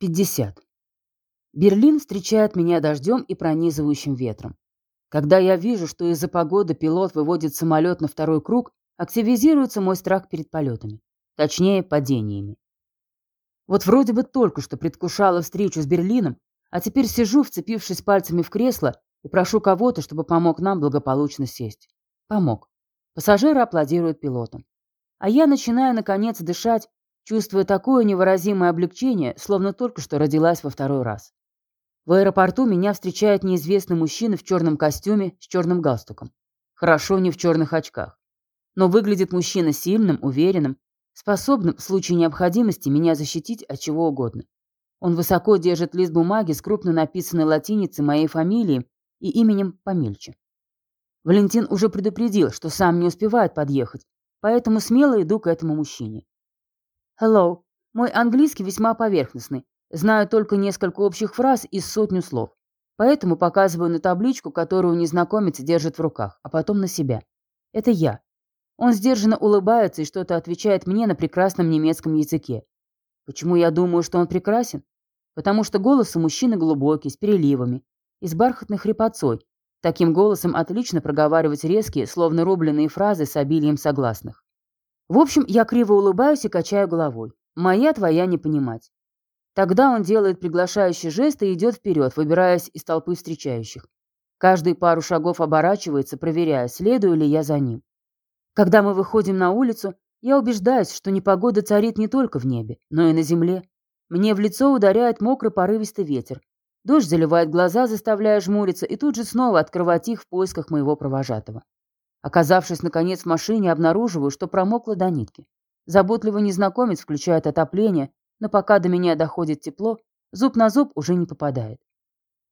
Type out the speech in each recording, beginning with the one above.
50. Берлин встречает меня дождем и пронизывающим ветром. Когда я вижу, что из-за погоды пилот выводит самолет на второй круг, активизируется мой страх перед полетами. Точнее, падениями. Вот вроде бы только что предвкушала встречу с Берлином, а теперь сижу, вцепившись пальцами в кресло, и прошу кого-то, чтобы помог нам благополучно сесть. Помог. Пассажиры аплодируют пилотам. А я начинаю, наконец, дышать, чувствуя такое невыразимое облегчение, словно только что родилась во второй раз. В аэропорту меня встречает неизвестный мужчина в черном костюме с черным галстуком. Хорошо не в черных очках. Но выглядит мужчина сильным, уверенным, способным в случае необходимости меня защитить от чего угодно. Он высоко держит лист бумаги с крупно написанной латиницей моей фамилии и именем помельче. Валентин уже предупредил, что сам не успевает подъехать, поэтому смело иду к этому мужчине. Hello. Мой английский весьма поверхностный. Знаю только несколько общих фраз и сотню слов. Поэтому показываю на табличку, которую незнакомец держит в руках, а потом на себя. Это я. Он сдержанно улыбается и что-то отвечает мне на прекрасном немецком языке. Почему я думаю, что он прекрасен? Потому что голос у мужчины глубокий, с переливами и с бархатной хрипотцой. Таким голосом отлично проговаривать резкие, словно рубленые фразы с обилием согласных. В общем, я криво улыбаюсь и качаю головой. Моя твоя не понимать. Тогда он делает приглашающий жест и идет вперед, выбираясь из толпы встречающих. Каждые пару шагов оборачивается, проверяя, следую ли я за ним. Когда мы выходим на улицу, я убеждаюсь, что непогода царит не только в небе, но и на земле. Мне в лицо ударяет мокрый порывистый ветер. Дождь заливает глаза, заставляя жмуриться, и тут же снова открывать их в поисках моего провожатого. Оказавшись, наконец, в машине, обнаруживаю, что промокла до нитки. Заботливый незнакомец включает отопление, но пока до меня доходит тепло, зуб на зуб уже не попадает.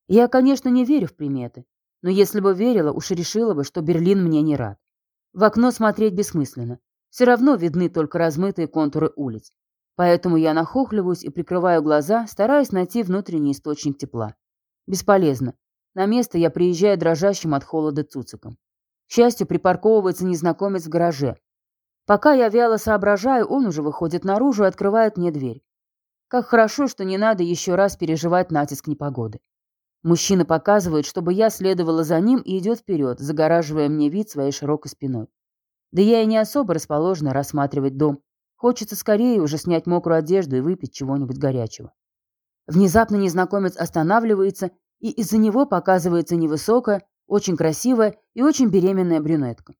Я, конечно, не верю в приметы, но если бы верила, уж решила бы, что Берлин мне не рад. В окно смотреть бессмысленно. Все равно видны только размытые контуры улиц. Поэтому я нахохливаюсь и прикрываю глаза, стараясь найти внутренний источник тепла. Бесполезно. На место я приезжаю дрожащим от холода цуциком. Счастью, припарковывается незнакомец в гараже. Пока я вяло соображаю, он уже выходит наружу и открывает мне дверь. Как хорошо, что не надо еще раз переживать натиск непогоды. Мужчина показывает, чтобы я следовала за ним и идет вперед, загораживая мне вид своей широкой спиной. Да я и не особо расположена рассматривать дом. Хочется скорее уже снять мокрую одежду и выпить чего-нибудь горячего. Внезапно незнакомец останавливается, и из-за него показывается невысокая, очень красивая и очень беременная брюнетка.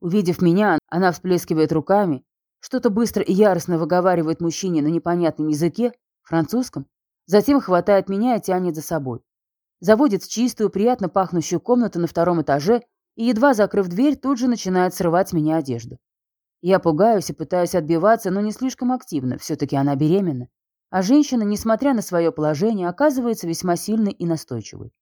Увидев меня, она всплескивает руками, что-то быстро и яростно выговаривает мужчине на непонятном языке, французском, затем хватает меня и тянет за собой. Заводит в чистую, приятно пахнущую комнату на втором этаже и, едва закрыв дверь, тут же начинает срывать с меня одежду. Я пугаюсь и пытаюсь отбиваться, но не слишком активно, все-таки она беременна. А женщина, несмотря на свое положение, оказывается весьма сильной и настойчивой.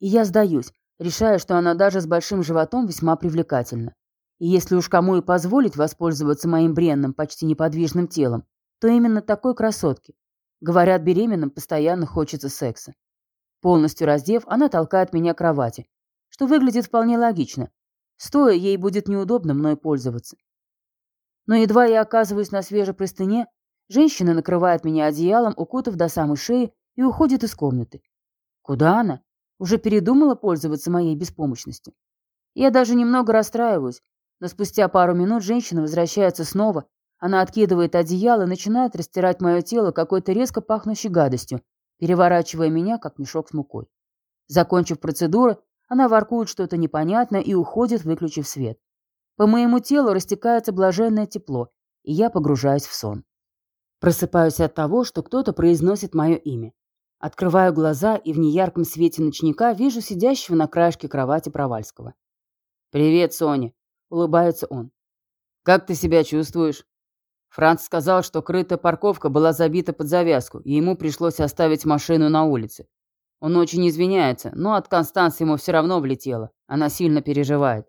И я сдаюсь, решая, что она даже с большим животом весьма привлекательна. И если уж кому и позволить воспользоваться моим бренным, почти неподвижным телом, то именно такой красотке. Говорят, беременным постоянно хочется секса. Полностью раздев, она толкает меня к кровати, что выглядит вполне логично. Стоя, ей будет неудобно мной пользоваться. Но едва я оказываюсь на свежей простыне, женщина накрывает меня одеялом, укутав до самой шеи, и уходит из комнаты. Куда она? Уже передумала пользоваться моей беспомощностью. Я даже немного расстраиваюсь, но спустя пару минут женщина возвращается снова. Она откидывает одеяло и начинает растирать мое тело какой-то резко пахнущей гадостью, переворачивая меня, как мешок с мукой. Закончив процедуру, она воркует что-то непонятное и уходит, выключив свет. По моему телу растекается блаженное тепло, и я погружаюсь в сон. Просыпаюсь от того, что кто-то произносит мое имя. Открываю глаза и в неярком свете ночника вижу сидящего на краешке кровати Провальского. «Привет, Соня!» — улыбается он. «Как ты себя чувствуешь?» Франц сказал, что крытая парковка была забита под завязку, и ему пришлось оставить машину на улице. Он очень извиняется, но от Констанции ему все равно влетело. Она сильно переживает.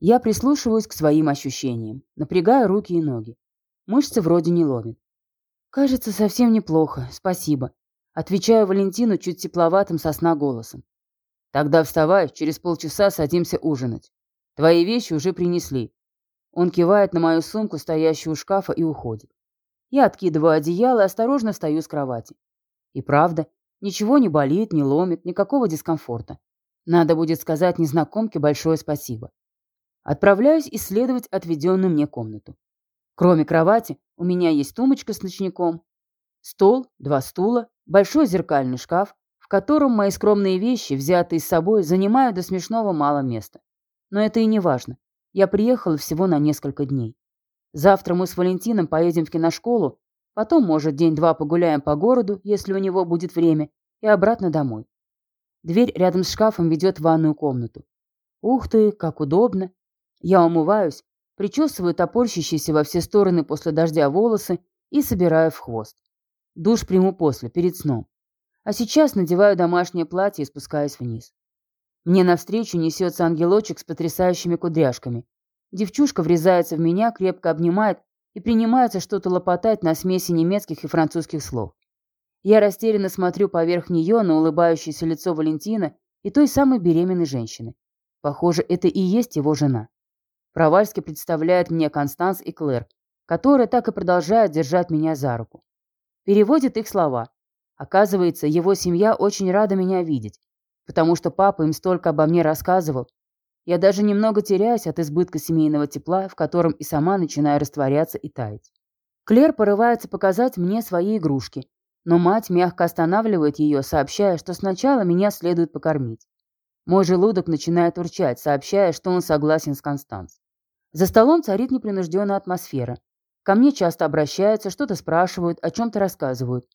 Я прислушиваюсь к своим ощущениям, напрягаю руки и ноги. Мышцы вроде не ломят. Кажется, совсем неплохо, спасибо. Отвечаю Валентину чуть тепловатым сосна голосом. Тогда вставай, через полчаса садимся ужинать. Твои вещи уже принесли. Он кивает на мою сумку, стоящую у шкафа, и уходит. Я откидываю одеяло и осторожно встаю с кровати. И правда, ничего не болит, не ломит, никакого дискомфорта. Надо будет сказать незнакомке большое спасибо. Отправляюсь исследовать отведенную мне комнату. Кроме кровати, у меня есть тумочка с ночником, стол, два стула, большой зеркальный шкаф, в котором мои скромные вещи, взятые с собой, занимают до смешного мало места. Но это и не важно. Я приехала всего на несколько дней. Завтра мы с Валентином поедем в киношколу, потом, может, день-два погуляем по городу, если у него будет время, и обратно домой. Дверь рядом с шкафом ведет в ванную комнату. Ух ты, как удобно. Я умываюсь, причесываю топорщащиеся во все стороны после дождя волосы и собираю в хвост. Душ приму после, перед сном. А сейчас надеваю домашнее платье и спускаюсь вниз. Мне навстречу несется ангелочек с потрясающими кудряшками. Девчушка врезается в меня, крепко обнимает и принимается что-то лопотать на смеси немецких и французских слов. Я растерянно смотрю поверх нее на улыбающееся лицо Валентина и той самой беременной женщины. Похоже, это и есть его жена. Провальский представляет мне Констанс и Клэр, которые так и продолжают держать меня за руку. Переводит их слова. Оказывается, его семья очень рада меня видеть потому что папа им столько обо мне рассказывал. Я даже немного теряюсь от избытка семейного тепла, в котором и сама начинаю растворяться и таять. Клер порывается показать мне свои игрушки, но мать мягко останавливает ее, сообщая, что сначала меня следует покормить. Мой желудок начинает урчать, сообщая, что он согласен с Констанс. За столом царит непринужденная атмосфера. Ко мне часто обращаются, что-то спрашивают, о чем-то рассказывают.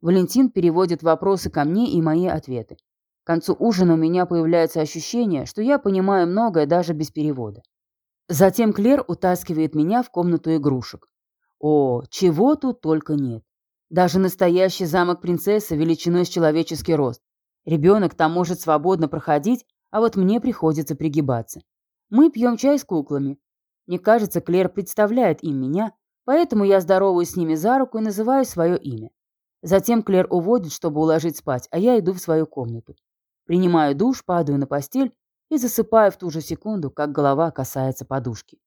Валентин переводит вопросы ко мне и мои ответы. К концу ужина у меня появляется ощущение, что я понимаю многое даже без перевода. Затем Клер утаскивает меня в комнату игрушек. О, чего тут только нет. Даже настоящий замок принцессы величиной с человеческий рост. Ребенок там может свободно проходить, а вот мне приходится пригибаться. Мы пьем чай с куклами. Мне кажется, Клер представляет им меня, поэтому я здороваюсь с ними за руку и называю свое имя. Затем Клер уводит, чтобы уложить спать, а я иду в свою комнату. Принимаю душ, падаю на постель и засыпаю в ту же секунду, как голова касается подушки.